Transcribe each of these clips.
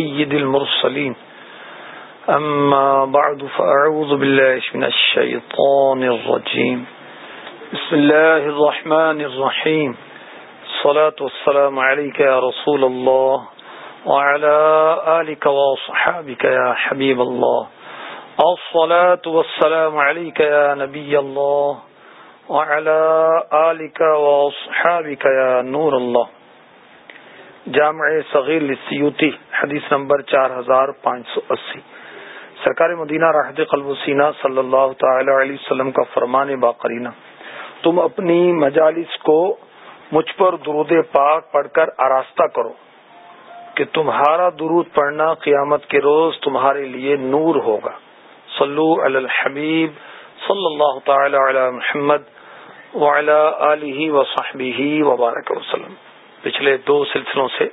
سيد المرسلين. أما بعد، فأعوذ بالله من الشيطان الرجيم. بسم الله الرحمن الرحيم. الصلاة والسلام عليك يا رسول الله وعلى آلك وصحابك يا حبيب الله. الصلاة والسلام عليك يا نبي الله وعلى آلك وصحابك يا نور الله. جامع صغیر لسیوتی حدیث نمبر چار ہزار پانچ سو اسی۔ سرکار مدینہ راحت قلب سینہ صلی اللہ تعالی علیہ وسلم کا فرمان باقرینہ، تم اپنی مجالس کو مجھ پر درود پاک پڑھ کر آراستہ کرو کہ تمہارا درود پڑھنا قیامت کے روز تمہارے لیے نور ہوگا۔ صلو علی الحبیب صلی اللہ تعالی علی محمد وعلی آلہ وصحبہ وبارک وسلم۔ پچھلے دو سلسلوں سے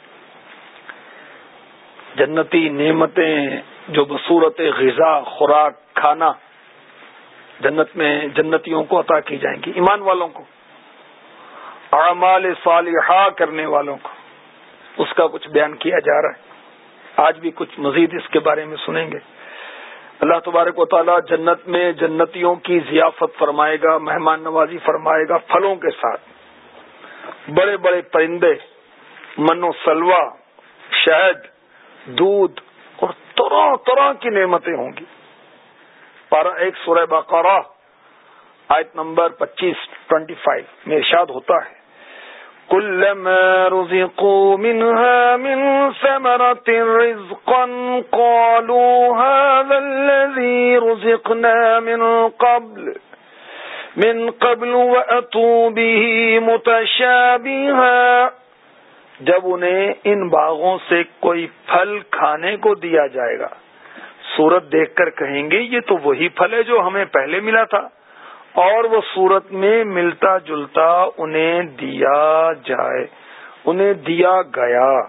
جنتی نعمتیں، جو بصورت غذا، خوراک، کھانا جنت میں جنتیوں کو عطا کی جائیں گی، ایمان والوں کو، اعمال صالحہ کرنے والوں کو۔ اس کا کچھ بیان کیا جا رہا ہے۔ آج بھی کچھ مزید اس کے بارے میں سنیں گے۔ اللہ تبارک و تعالی جنت میں جنتیوں کی ضیافت فرمائے گا، مہمان نوازی فرمائے گا پھلوں کے ساتھ۔ بڑے بڑے پرندے منو سلوا شہد دودھ اور طرح طرح کی نعمتیں ہوں گی۔ پارا ایک سورہ بقرہ، آیت نمبر پچیس، ٹوینٹی فائیو میں ارشاد ہوتا ہے۔ رزقوا منها من ثمرة رزقا، قالوا هذا الذي رزقنا من قبل من قبل وأتوا به متشابها۔ جب انہیں ان باغوں سے کوئی پھل کھانے کو دیا جائے گا۔ سورت دیکھ کر کہیں گے، یہ تو وہی پھل ہے جو ہمیں پہلے ملا تھا۔ اور وہ سورت میں ملتا جلتا انہیں دیا جائے، انہیں دیا گیا۔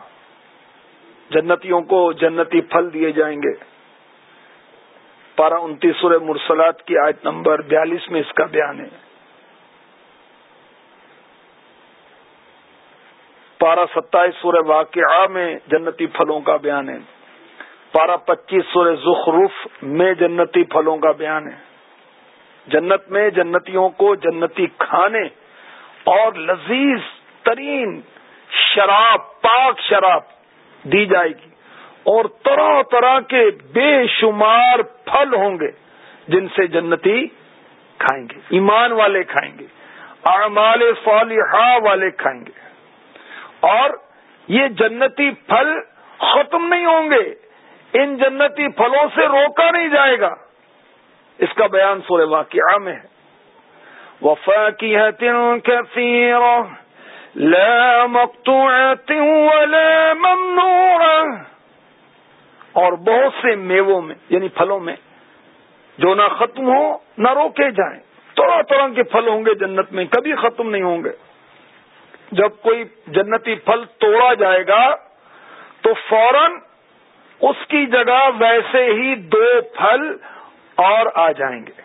جنتیوں کو جنتی پھل دیے جائیں گے۔ پارہ انتیس سور مرسلات کی آیت نمبر بیالیس میں اس کا بیان ہے۔ پارہ ستائیس سور واقعہ میں جنتی پھلوں کا بیان ہے۔ پارہ پچیس سور زخرف میں جنتی پھلوں کا بیان ہے۔ جنت میں جنتیوں کو جنتی کھانے اور لذیذ ترین شراب، پاک شراب دی جائے گی۔ اور طرح طرح کے بے شمار پھل ہوں گے جن سے جنتی کھائیں گے، ایمان والے کھائیں گے، اعمال صالحہ والے کھائیں گے۔ اور یہ جنتی پھل ختم نہیں ہوں گے۔ ان جنتی پھلوں سے روکا نہیں جائے گا۔ اس کا بیان سورہ واقعہ میں ہے۔ وفا کی اور بہت سے میووں میں یعنی پھلوں میں، جو نہ ختم ہو نہ روکے جائیں۔ طرح طرح کے پھل ہوں گے جنت میں، کبھی ختم نہیں ہوں گے۔ جب کوئی جنتی پھل توڑا جائے گا تو فوراً اس کی جگہ ویسے ہی دو پھل اور آ جائیں گے۔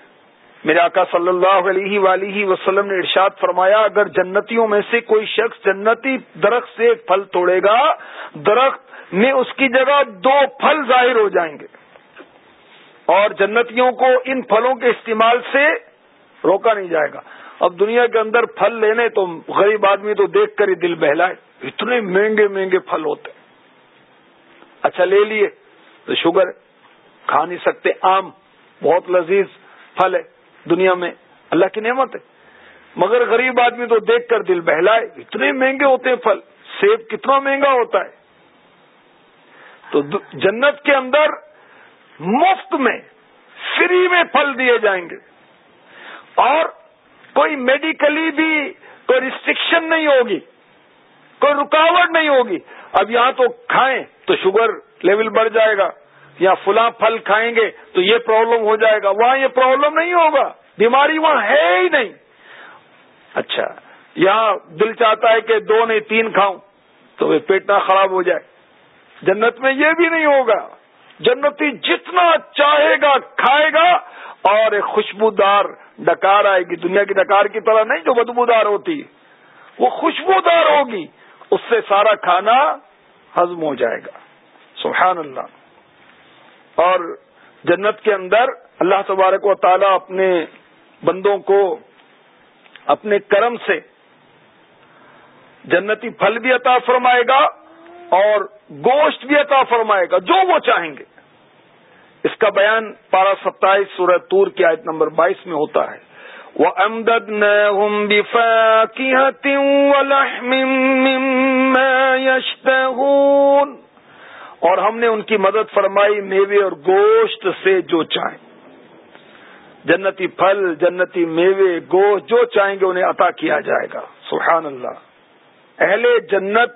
میرے آقا صلی اللہ علیہ ولیہ وسلم نے ارشاد فرمایا، اگر جنتیوں میں سے کوئی شخص جنتی درخت سے ایک پھل توڑے گا، درخت میں اس کی جگہ دو پھل ظاہر ہو جائیں گے۔ اور جنتیوں کو ان پھلوں کے استعمال سے روکا نہیں جائے گا۔ اب دنیا کے اندر پھل لینے تو غریب آدمی تو دیکھ کر ہی دل بہلائے۔ اتنے مہنگے مہنگے پھل ہوتے اچھا لے لیے تو شوگر کھا نہیں سکتے۔ آم بہت لذیذ پھل ہے دنیا میں۔ اللہ کی نعمت ہے۔ مگر غریب آدمی تو دیکھ کر دل بہلائے۔ اتنے مہنگے ہوتے ہیں پھل۔ سیب کتنا مہنگا ہوتا ہے۔ تو جنت کے اندر مفت میں، فری میں پھل دیے جائیں گے۔ اور کوئی میڈیکلی بھی کوئی ریسٹرکشن نہیں ہوگی، کوئی رکاوٹ نہیں ہوگی۔ اب یہاں تو کھائیں تو شوگر لیول بڑھ جائے گا یا فلاں پھل کھائیں گے تو یہ پرابلم ہو جائے گا۔ وہاں یہ پرابلم نہیں ہوگا، بیماری وہاں ہے ہی نہیں۔ اچھا یہاں دل چاہتا ہے کہ دو نہیں، تین کھاؤں تو پیٹ نہ خراب ہو جائے۔ جنت میں یہ بھی نہیں ہوگا۔ جنتی جتنا چاہے گا کھائے گا اور ایک خوشبودار ڈکار آئے گی۔ دنیا کی ڈکار کی طرح نہیں جو بدبودار ہوتی، وہ خوشبودار ہوگی۔ اس سے سارا کھانا ہزم ہو جائے گا۔ سبحان اللہ۔ اور جنت کے اندر اللہ تبارک و تعالی اپنے بندوں کو اپنے کرم سے جنتی پھل بھی عطا فرمائے گا اور گوشت بھی عطا فرمائے گا، جو وہ چاہیں گے۔ اس کا بیان پارہ ستائیس سورہ تور کی آیت نمبر بائیس میں ہوتا ہے۔ وہ امدد اور ہم نے ان کی مدد فرمائی میوے اور گوشت سے جو چاہیں۔ جنتی پھل، جنتی میوے، گوشت، جو چاہیں گے انہیں عطا کیا جائے گا۔ سبحان اللہ اہل جنت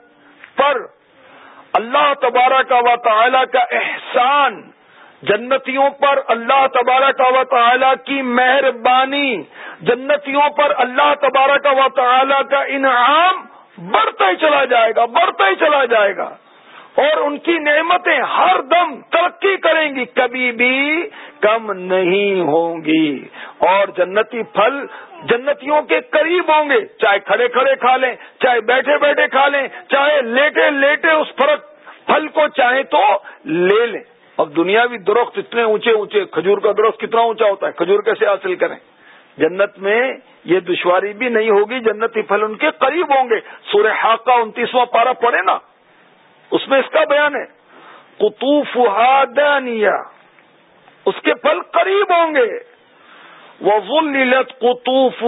پر اللہ تبارہ کا و تعالی کا احسان جنتیوں پر اللہ تبارہ کا و تعالی کی مہربانی، جنتیوں پر اللہ تبارہ کا و تعالی کا انعام بڑھتا ہی چلا جائے گا بڑھتا ہی چلا جائے گا۔ اور ان کی نعمتیں ہر دم ترقی کریں گی، کبھی بھی کم نہیں ہوں گی۔ اور جنتی پھل جنتیوں کے قریب ہوں گے، چاہے کھڑے کھڑے کھا لیں، چاہے بیٹھے بیٹھے کھا لیں، چاہے لیٹے لیٹے اس فرق پھل کو چاہیں تو لے لیں۔ اب دنیاوی درخت اتنے اونچے اونچے، کھجور کا درخت کتنا اونچا ہوتا ہے؟ کھجور کیسے حاصل کریں؟ جنت میں یہ دشواری بھی نہیں ہوگی، جنتی پھل ان کے قریب ہوں گے۔ سورہ حاق کا انتیسواں پارا پڑے نا۔ اس میں اس کا بیان ہے۔ قطوف اس کے پھل قریب ہوں گے۔ وہ لت قطوف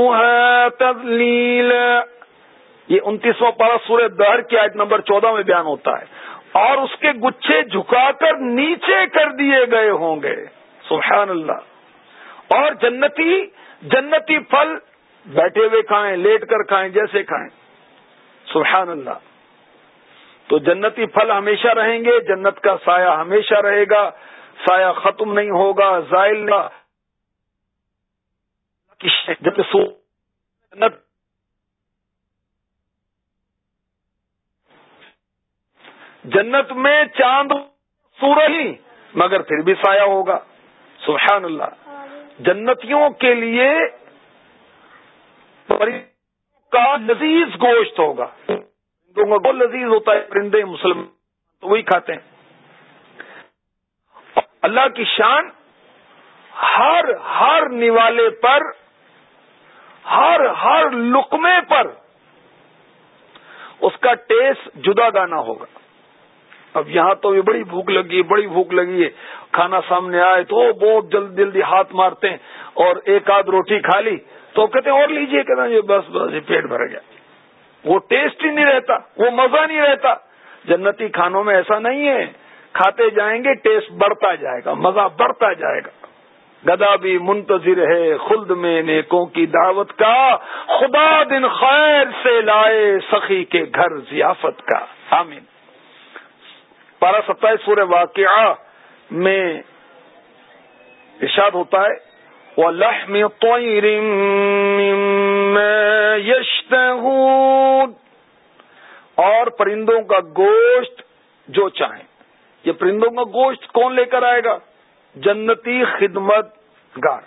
یہ انتیسواں پارا سورہ دہر کی آیت نمبر چودہ میں بیان ہوتا ہے۔ اور اس کے گچھے جھکا کر نیچے کر دیے گئے ہوں گے۔ سبحان اللہ۔ اور جنتی جنتی پھل بیٹھے ہوئے کھائیں، لیٹ کر کھائیں، جیسے کھائیں۔ سبحان اللہ۔ تو جنتی پھل ہمیشہ رہیں گے، جنت کا سایہ ہمیشہ رہے گا۔ سایہ ختم نہیں ہوگا، زائل جنت جنت میں چاند سورج ہی، مگر پھر بھی سایہ ہوگا۔ سبحان اللہ۔ جنتیوں کے لیے کا لذیذ گوشت ہوگا۔ بہت لذیذ ہوتا ہے، پرندے مسلم تو وہی کھاتے ہیں۔ اللہ کی شان ہر ہر نوالے پر، ہر ہر لقمے پر اس کا ٹیسٹ جدا گانا ہوگا۔ اب یہاں تو یہ بڑی بھوک لگی ہے، بڑی بھوک لگی ہے۔ کھانا سامنے آئے تو بہت جلد جلدی ہاتھ مارتے ہیں اور ایک آدھ روٹی کھا لی تو کہتے ہیں، اور لیجیے کہنا یہ بس بس، یہ پیٹ بھر گیا۔ وہ ٹیسٹ ہی نہیں رہتا، وہ مزہ نہیں رہتا۔ جنتی کھانوں میں ایسا نہیں ہے۔ کھاتے جائیں گے، ٹیسٹ بڑھتا جائے گا، مزہ بڑھتا جائے گا۔ گدا بھی منتظر ہے خلد میں نیکوں کی دعوت کا۔ خدا دن خیر سے لائے سخی کے گھر ضیافت کا۔ آمین۔ پارہ ستائیس سورہ واقعہ میں ارشاد ہوتا ہے وہ لحمی یشت اور پرندوں کا گوشت جو چاہیں۔ یہ پرندوں کا گوشت کون لے کر آئے گا؟ جنتی خدمت گار۔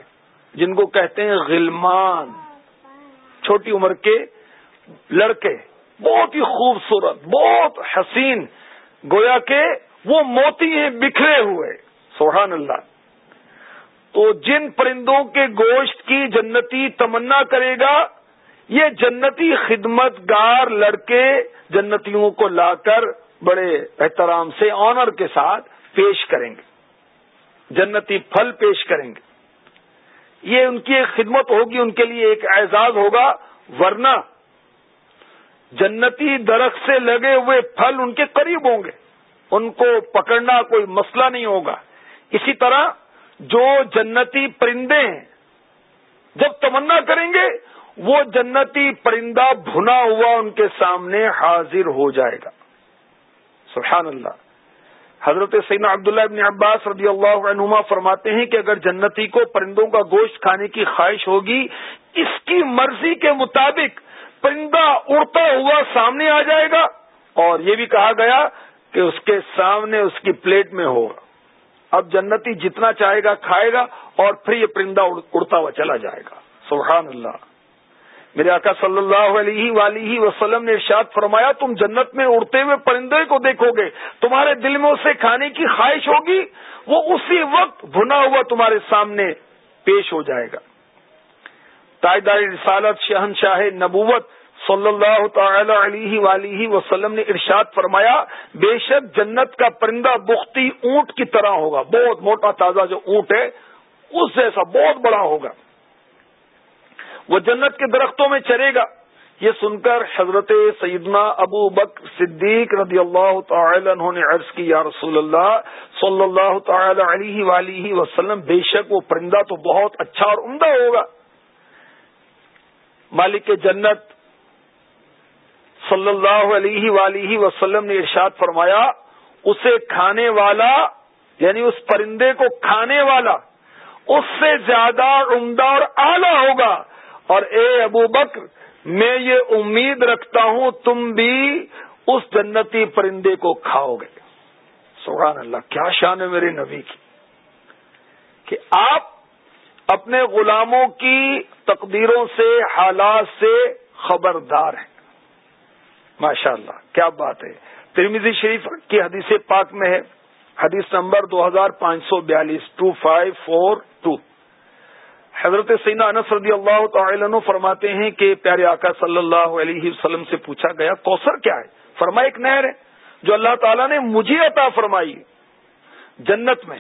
جن کو کہتے ہیں غلمان۔ چھوٹی عمر کے لڑکے۔ بہت ہی خوبصورت، بہت حسین گویا کہ وہ موتی ہیں بکھرے ہوئے۔ سبحان اللہ۔ تو جن پرندوں کے گوشت کی جنتی تمنا کرے گا، یہ جنتی خدمت گار لڑکے جنتیوں کو لا کر بڑے احترام سے آنر کے ساتھ پیش کریں گے۔ جنتی پھل پیش کریں گے۔ یہ ان کی ایک خدمت ہوگی، ان کے لیے ایک اعزاز ہوگا۔ ورنہ جنتی درخت سے لگے ہوئے پھل ان کے قریب ہوں گے۔ ان کو پکڑنا کوئی مسئلہ نہیں ہوگا۔ اسی طرح جو جنتی پرندے ہیں، جب تمنا کریں گے، وہ جنتی پرندہ بھنا ہوا ان کے سامنے حاضر ہو جائے گا۔ سبحان اللہ۔ حضرت سینا عبداللہ ابن عباس رضی اللہ عنہما فرماتے ہیں کہ اگر جنتی کو پرندوں کا گوشت کھانے کی خواہش ہوگی، اس کی مرضی کے مطابق پرندہ اڑتا ہوا سامنے آ جائے گا۔ اور یہ بھی کہا گیا کہ اس کے سامنے اس کی پلیٹ میں ہوگا۔ اب جنتی جتنا چاہے گا کھائے گا اور پھر یہ پرندہ اڑتا ہوا چلا جائے گا۔ سبحان اللہ۔ میرے آقا صلی اللہ علیہ ولی وسلم نے ارشاد فرمایا، تم جنت میں اڑتے ہوئے پرندے کو دیکھو گے، تمہارے دل میں اسے کھانے کی خواہش ہوگی، وہ اسی وقت بھنا ہوا تمہارے سامنے پیش ہو جائے گا۔ تائیدار رسالت، شہنشاہ نبوت صلی اللہ تعالی علیہ ولی وسلم نے ارشاد فرمایا، بے شک جنت کا پرندہ بختی اونٹ کی طرح ہوگا، بہت موٹا تازہ جو اونٹ ہے، اس جیسا بہت بڑا ہوگا۔ وہ جنت کے درختوں میں چرے گا۔ یہ سن کر حضرت سیدنا ابو بک صدیق رضی اللہ تعالی انہوں نے عرض کی، یا رسول اللہ، صلی اللہ تعالی علیہ ولیہ وسلم، بے شک وہ پرندہ تو بہت اچھا اور عمدہ ہوگا۔ مالک جنت صلی اللہ علیہ ولیہ وسلم نے ارشاد فرمایا، اسے کھانے والا یعنی اس پرندے کو کھانے والا، اس سے زیادہ عمدہ اور اعلی ہوگا۔ اور اے ابو بکر، میں یہ امید رکھتا ہوں تم بھی اس جنتی پرندے کو کھاؤ گے۔ سبحان اللہ، کیا شان ہے میرے نبی کی، کہ آپ اپنے غلاموں کی تقدیروں سے، حالات سے خبردار ہیں۔ ماشاء اللہ کیا بات ہے۔ ترمیزی شریف کی حدیث پاک میں ہے۔ حدیث نمبر دو ہزار پانچ سو بیالیس ٹو فائیو فور ٹو حضرت سینا انس رضی اللہ تعالی عنہ فرماتے ہیں کہ پیارے آقا صلی اللہ علیہ وسلم سے پوچھا گیا، کوثر کیا ہے؟ فرما، ایک نہر ہے جو اللہ تعالیٰ نے مجھے عطا فرمائی۔ جنت میں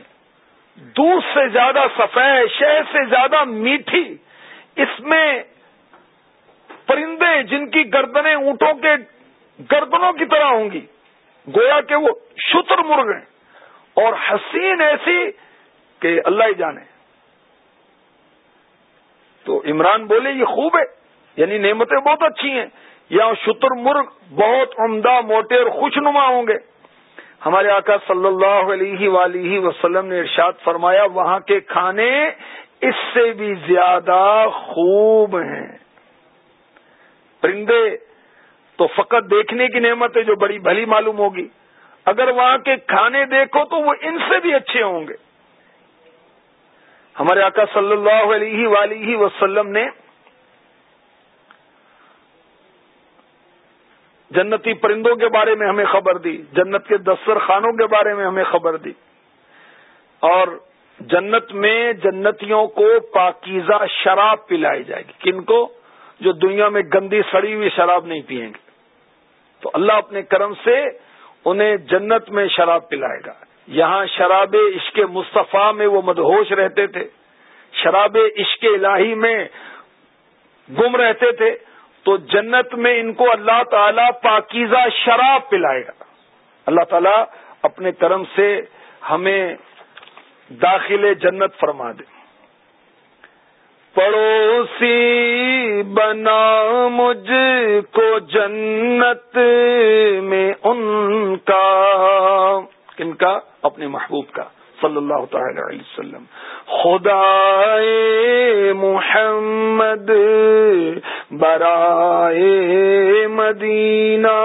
دودھ سے زیادہ سفید شہر سے زیادہ میٹھی، اس میں پرندے جن کی گردنیں اونٹوں کے گردنوں کی طرح ہوں گی، گویا کہ وہ شتر مرغ ہیں۔ اور حسین ایسی کہ اللہ ہی جانے۔ تو عمران بولے، یہ خوب ہے یعنی نعمتیں بہت اچھی ہیں۔ یا شتر مرغ بہت عمدہ، موٹے اور خوش نما ہوں گے۔ ہمارے آقا صلی اللہ علیہ ولیہ وسلم نے ارشاد فرمایا، وہاں کے کھانے اس سے بھی زیادہ خوب ہیں۔ پرندے تو فقط دیکھنے کی نعمت ہے جو بڑی بھلی معلوم ہوگی۔ اگر وہاں کے کھانے دیکھو تو وہ ان سے بھی اچھے ہوں گے۔ ہمارے آقا صلی اللہ علیہ ولیہ وسلم نے جنتی پرندوں کے بارے میں ہمیں خبر دی، جنت کے دستر خانوں کے بارے میں ہمیں خبر دی۔ اور جنت میں جنتیوں کو پاکیزہ شراب پلائی جائے گی۔ کن کو؟ جو دنیا میں گندی سڑی ہوئی شراب نہیں پیئیں گے۔ تو اللہ اپنے کرم سے انہیں جنت میں شراب پلائے گا۔ یہاں شراب عشق مصطفیٰ میں وہ مدہوش رہتے تھے۔ شراب عشق الہی میں گم رہتے تھے۔ تو جنت میں ان کو اللہ تعالی پاکیزہ شراب پلائے گا۔ اللہ تعالی اپنے کرم سے ہمیں داخل جنت فرما دے۔ پڑوسی بنا مجھ کو جنت میں ان کا کن کا، اپنے محبوب کا۔ صلی اللہ تعالی علیہ وسلم. خدا محمد برائے مدینہ.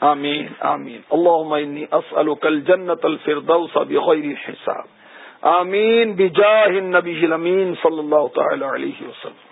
آمین آمین. اللہ اسألک الجنت الفردوس بغیر حساب. آمین بجاہ النبی الامین صلی اللہ تعالی علیہ وسلم.